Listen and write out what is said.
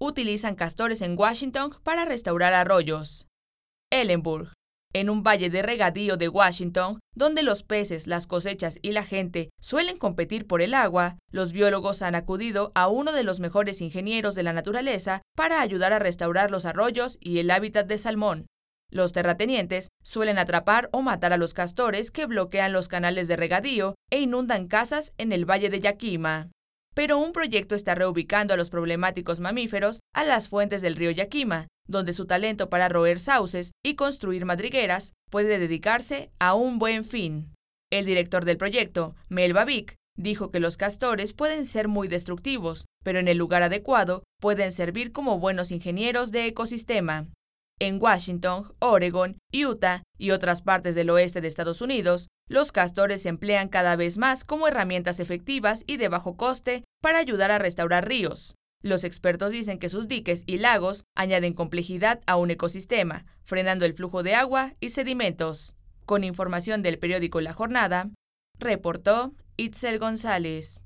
utilizan castores en Washington para restaurar arroyos. Ellenburg. En un valle de regadío de Washington, donde los peces, las cosechas y la gente suelen competir por el agua, los biólogos han acudido a uno de los mejores ingenieros de la naturaleza para ayudar a restaurar los arroyos y el hábitat de salmón. Los terratenientes suelen atrapar o matar a los castores que bloquean los canales de regadío e inundan casas en el valle de Yakima pero un proyecto está reubicando a los problemáticos mamíferos a las fuentes del río Yakima, donde su talento para roer sauces y construir madrigueras puede dedicarse a un buen fin. El director del proyecto, Mel Babik, dijo que los castores pueden ser muy destructivos, pero en el lugar adecuado pueden servir como buenos ingenieros de ecosistema. En Washington, Oregon, Utah y otras partes del oeste de Estados Unidos, los castores se emplean cada vez más como herramientas efectivas y de bajo coste para ayudar a restaurar ríos. Los expertos dicen que sus diques y lagos añaden complejidad a un ecosistema, frenando el flujo de agua y sedimentos. Con información del periódico La Jornada, reportó Itzel González.